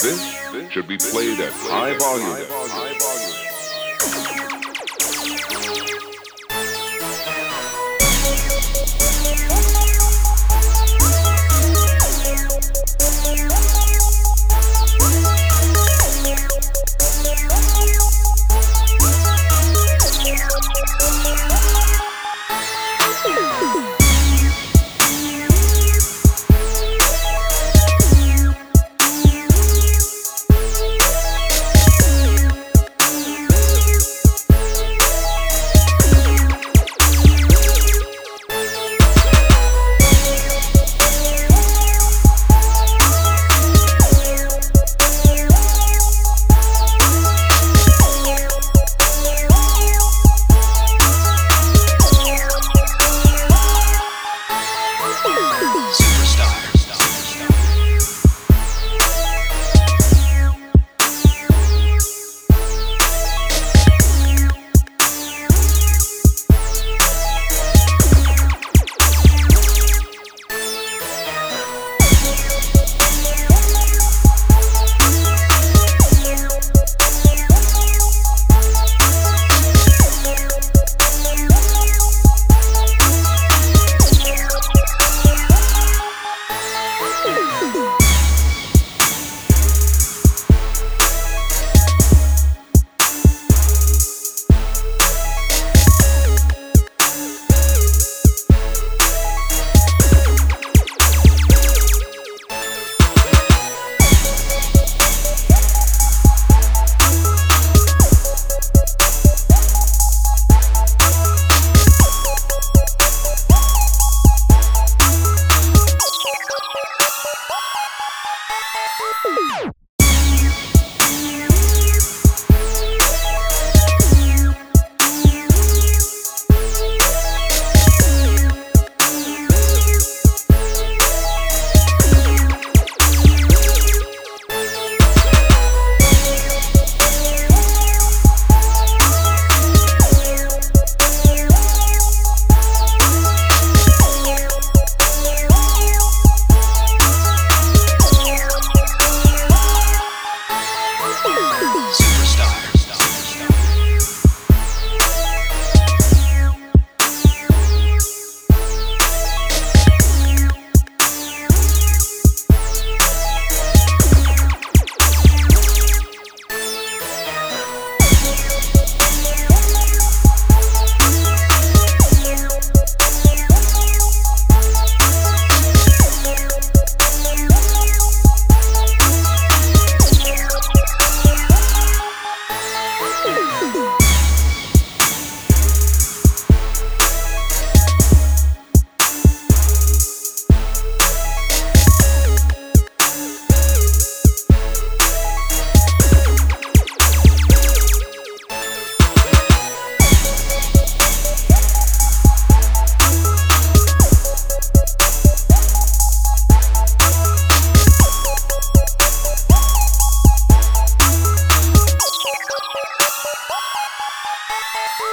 This should be played at high volume. Música